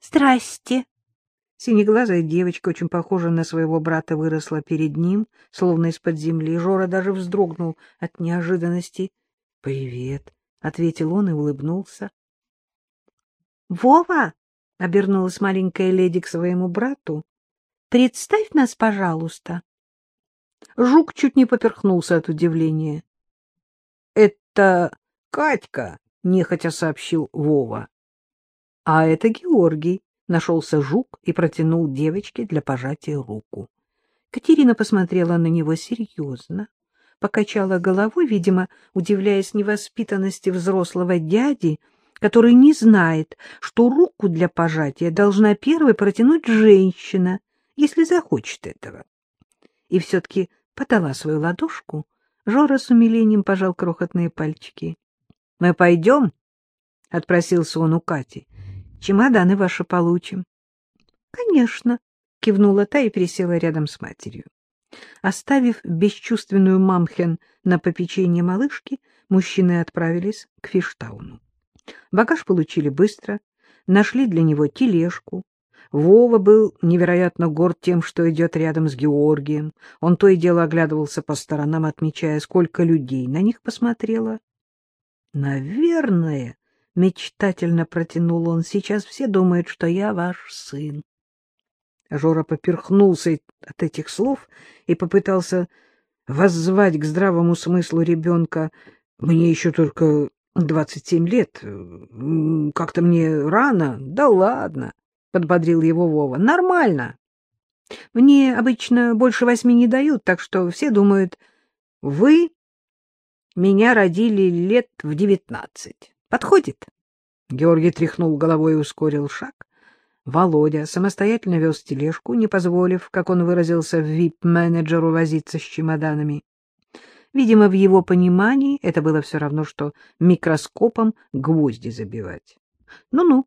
Здрасте. Синеглазая девочка, очень похожая на своего брата, выросла перед ним, словно из-под земли. Жора даже вздрогнул от неожиданности. — Привет, — ответил он и улыбнулся. — Вова, — обернулась маленькая леди к своему брату, — представь нас, пожалуйста. Жук чуть не поперхнулся от удивления. — Это Катька, — нехотя сообщил Вова. — А это Георгий, Нашелся жук и протянул девочке для пожатия руку. Катерина посмотрела на него серьезно, покачала головой, видимо, удивляясь невоспитанности взрослого дяди, который не знает, что руку для пожатия должна первой протянуть женщина, если захочет этого. И все-таки подала свою ладошку, Жора с умилением пожал крохотные пальчики. — Мы пойдем? — отпросился он у Кати. Чемоданы ваши получим. — Конечно, — кивнула та и присела рядом с матерью. Оставив бесчувственную мамхен на попечение малышки, мужчины отправились к Фиштауну. Багаж получили быстро, нашли для него тележку. Вова был невероятно горд тем, что идет рядом с Георгием. Он то и дело оглядывался по сторонам, отмечая, сколько людей на них посмотрело. Наверное, — мечтательно протянул он. — Сейчас все думают, что я ваш сын. Жора поперхнулся от этих слов и попытался воззвать к здравому смыслу ребенка. Мне еще только двадцать семь лет. Как-то мне рано. Да ладно, — подбодрил его Вова. — Нормально. Мне обычно больше восьми не дают, так что все думают, вы меня родили лет в девятнадцать. Подходит? Георгий тряхнул головой и ускорил шаг. Володя самостоятельно вез тележку, не позволив, как он выразился, вип-менеджеру возиться с чемоданами. Видимо, в его понимании это было все равно, что микроскопом гвозди забивать. Ну-ну.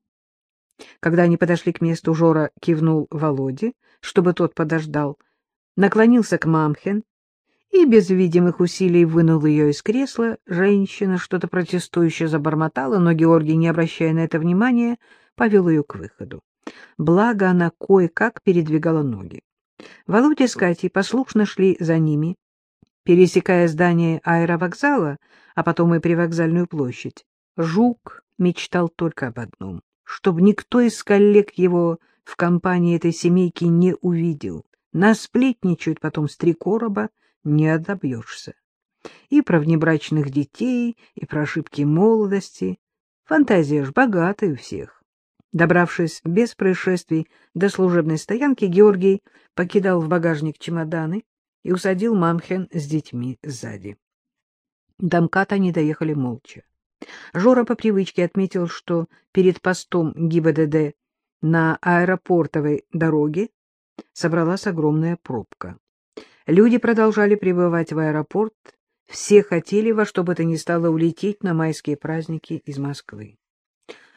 Когда они подошли к месту, Жора кивнул Володе, чтобы тот подождал, наклонился к Мамхен и без видимых усилий вынул ее из кресла. Женщина что-то протестующе забормотала, но Георгий, не обращая на это внимания, повел ее к выходу. Благо она кое-как передвигала ноги. Володя с Катей послушно шли за ними, пересекая здание аэровокзала, а потом и привокзальную площадь. Жук мечтал только об одном — чтобы никто из коллег его в компании этой семейки не увидел. Насплетничают потом с три короба — не отобьешься. И про внебрачных детей, и про ошибки молодости. Фантазия ж богатая у всех. Добравшись без происшествий до служебной стоянки, Георгий покидал в багажник чемоданы и усадил Мамхен с детьми сзади. До МКАДа они доехали молча. Жора по привычке отметил, что перед постом ГИБДД на аэропортовой дороге собралась огромная пробка. Люди продолжали прибывать в аэропорт, все хотели во что бы то ни стало улететь на майские праздники из Москвы.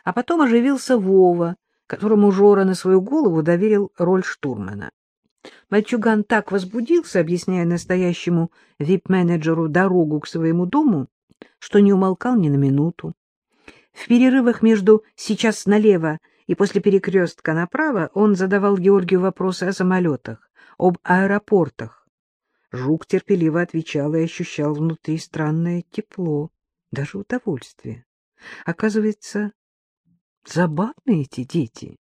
А потом оживился Вова, которому Жора на свою голову доверил роль штурмана. Мальчуган так возбудился, объясняя настоящему вип-менеджеру дорогу к своему дому, что не умолкал ни на минуту. В перерывах между «сейчас налево» и после перекрестка направо он задавал Георгию вопросы о самолетах, об аэропортах, Жук терпеливо отвечал и ощущал внутри странное тепло, даже удовольствие. Оказывается, забавные эти дети.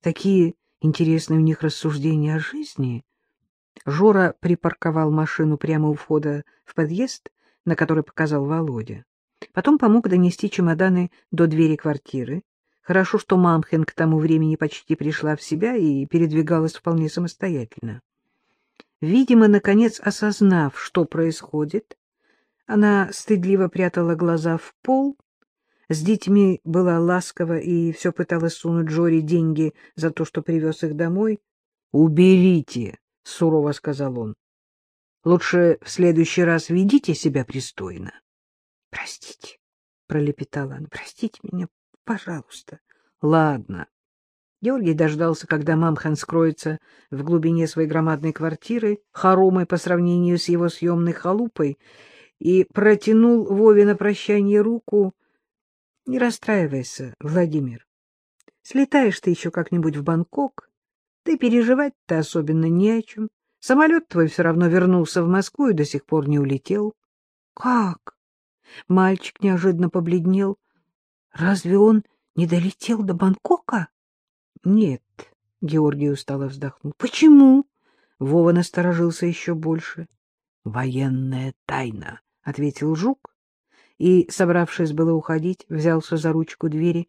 Такие интересные у них рассуждения о жизни. Жора припарковал машину прямо у входа в подъезд, на который показал Володя. Потом помог донести чемоданы до двери квартиры. Хорошо, что Мамхен к тому времени почти пришла в себя и передвигалась вполне самостоятельно. Видимо, наконец осознав, что происходит, она стыдливо прятала глаза в пол, с детьми была ласкова и все пыталась сунуть Джори деньги за то, что привез их домой. — Уберите, — сурово сказал он. — Лучше в следующий раз ведите себя пристойно. — Простите, — пролепетала она, — простите меня, пожалуйста. — Ладно, Георгий дождался, когда Мамхан скроется в глубине своей громадной квартиры, хоромой по сравнению с его съемной халупой, и протянул Вове на прощание руку. — Не расстраивайся, Владимир. Слетаешь ты еще как-нибудь в Бангкок, ты переживать-то особенно не о чем. Самолет твой все равно вернулся в Москву и до сих пор не улетел. — Как? Мальчик неожиданно побледнел. — Разве он не долетел до Бангкока? — Нет, — Георгий устало вздохнул. — Почему? Вова насторожился еще больше. — Военная тайна, — ответил Жук и, собравшись было уходить, взялся за ручку двери.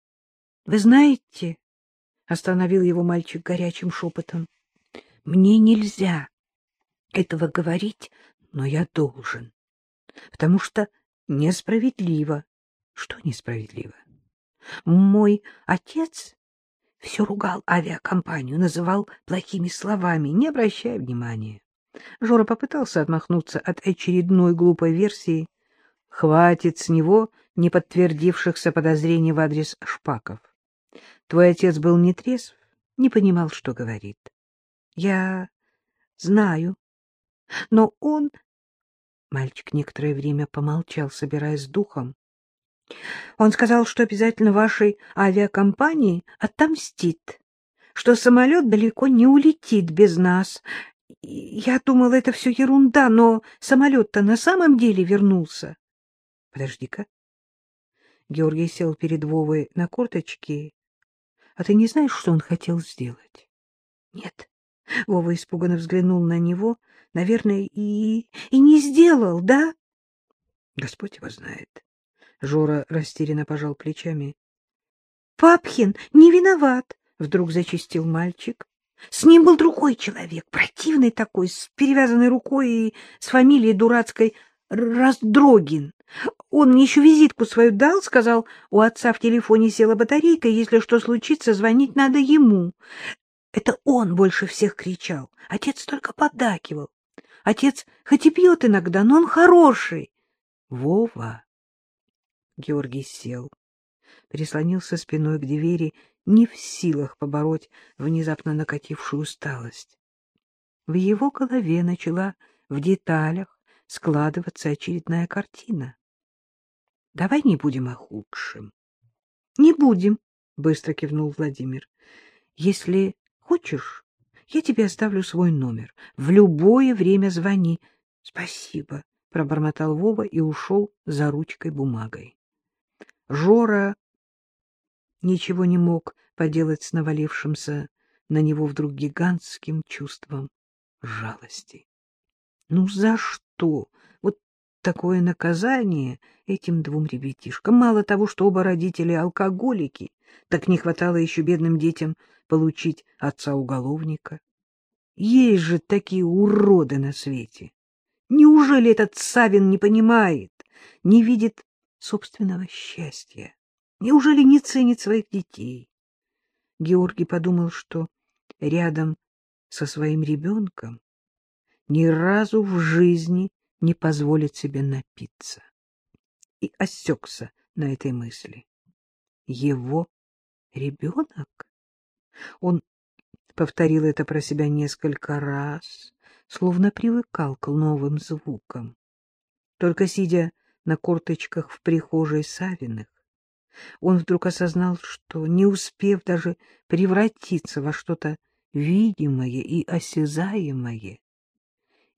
— Вы знаете, — остановил его мальчик горячим шепотом, — мне нельзя этого говорить, но я должен, потому что несправедливо. — Что несправедливо? Мой отец все ругал авиакомпанию, называл плохими словами, не обращая внимания. Жора попытался отмахнуться от очередной глупой версии. Хватит с него не подтвердившихся подозрений в адрес Шпаков. Твой отец был не трезв, не понимал, что говорит. Я знаю, но он... Мальчик некоторое время помолчал, собираясь с духом. Он сказал, что обязательно вашей авиакомпании отомстит, что самолет далеко не улетит без нас. Я думала, это все ерунда, но самолет-то на самом деле вернулся. Подожди-ка. Георгий сел перед Вовой на корточки. А ты не знаешь, что он хотел сделать? Нет. Вова испуганно взглянул на него. Наверное, и, и не сделал, да? Господь его знает. Жора растерянно пожал плечами. — Папхин не виноват, — вдруг зачистил мальчик. С ним был другой человек, противный такой, с перевязанной рукой и с фамилией дурацкой Раздрогин. Он мне еще визитку свою дал, сказал, у отца в телефоне села батарейка, если что случится, звонить надо ему. Это он больше всех кричал. Отец только поддакивал. Отец хоть и пьет иногда, но он хороший. Вова. Георгий сел, прислонился спиной к двери, не в силах побороть внезапно накатившую усталость. В его голове начала в деталях складываться очередная картина. — Давай не будем о худшем. — Не будем, — быстро кивнул Владимир. — Если хочешь, я тебе оставлю свой номер. В любое время звони. — Спасибо, — пробормотал Вова и ушел за ручкой бумагой. Жора ничего не мог поделать с навалившимся на него вдруг гигантским чувством жалости. Ну за что вот такое наказание этим двум ребятишкам? Мало того, что оба родители алкоголики, так не хватало еще бедным детям получить отца-уголовника. Есть же такие уроды на свете. Неужели этот Савин не понимает, не видит собственного счастья? Неужели не ценит своих детей? Георгий подумал, что рядом со своим ребенком ни разу в жизни не позволит себе напиться. И осекся на этой мысли. Его ребенок? Он повторил это про себя несколько раз, словно привыкал к новым звукам. Только сидя на корточках в прихожей Савиных, он вдруг осознал, что, не успев даже превратиться во что-то видимое и осязаемое,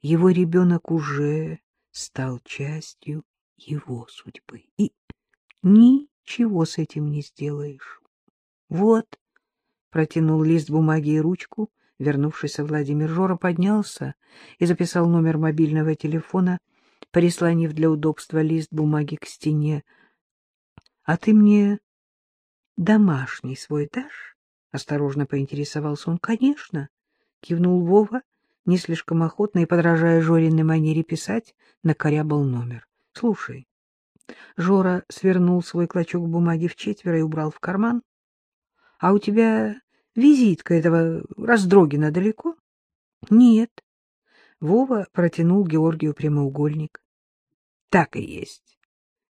его ребенок уже стал частью его судьбы. И ничего с этим не сделаешь. Вот, протянул лист бумаги и ручку, вернувшийся Владимир Жора поднялся и записал номер мобильного телефона, прислонив для удобства лист бумаги к стене. — А ты мне домашний свой дашь? — осторожно поинтересовался он. — Конечно, — кивнул Вова, не слишком охотно и, подражая Жориной манере писать, накорябал номер. — Слушай. Жора свернул свой клочок бумаги в четверо и убрал в карман. — А у тебя визитка этого Раздрогина далеко? — Нет. Вова протянул Георгию прямоугольник. — Так и есть.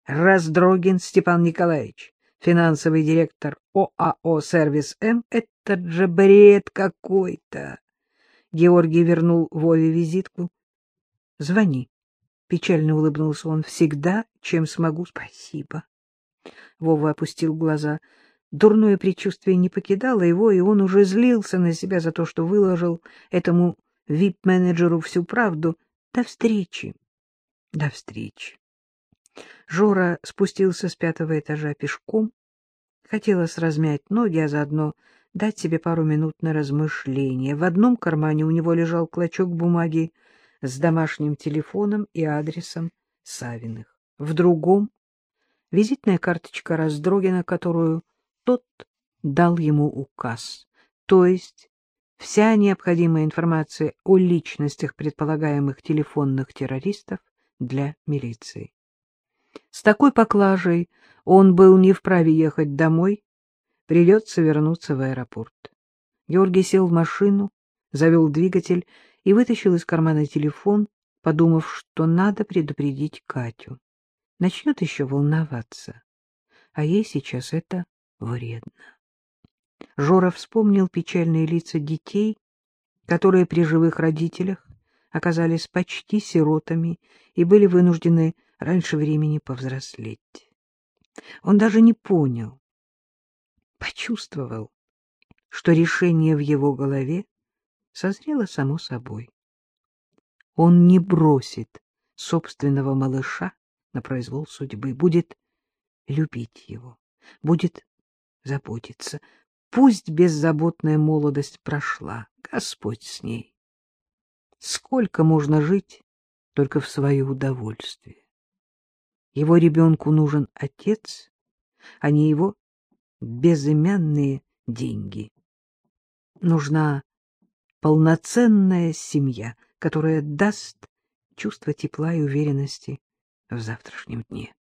Раздрогин Степан Николаевич, финансовый директор ОАО «Сервис М». Это же бред какой-то. Георгий вернул Вове визитку. — Звони. Печально улыбнулся он. — Всегда, чем смогу. — Спасибо. Вова опустил глаза. — Дурное предчувствие не покидало его, и он уже злился на себя за то, что выложил этому вип-менеджеру всю правду. До встречи. До встречи. Жора спустился с пятого этажа пешком. Хотелось размять ноги, а заодно дать себе пару минут на размышление. В одном кармане у него лежал клочок бумаги с домашним телефоном и адресом Савиных. В другом — визитная карточка Раздрогина, которую тот дал ему указ. То есть вся необходимая информация о личностях предполагаемых телефонных террористов для милиции. С такой поклажей он был не вправе ехать домой, придется вернуться в аэропорт. Георгий сел в машину, завел двигатель и вытащил из кармана телефон, подумав, что надо предупредить Катю. Начнет еще волноваться, а ей сейчас это вредно. Жора вспомнил печальные лица детей, которые при живых родителях оказались почти сиротами и были вынуждены раньше времени повзрослеть. Он даже не понял, почувствовал, что решение в его голове созрело само собой. Он не бросит собственного малыша на произвол судьбы, будет любить его, будет заботиться. Пусть беззаботная молодость прошла, Господь с ней. Сколько можно жить только в свое удовольствие? Его ребенку нужен отец, а не его безымянные деньги. Нужна полноценная семья, которая даст чувство тепла и уверенности в завтрашнем дне.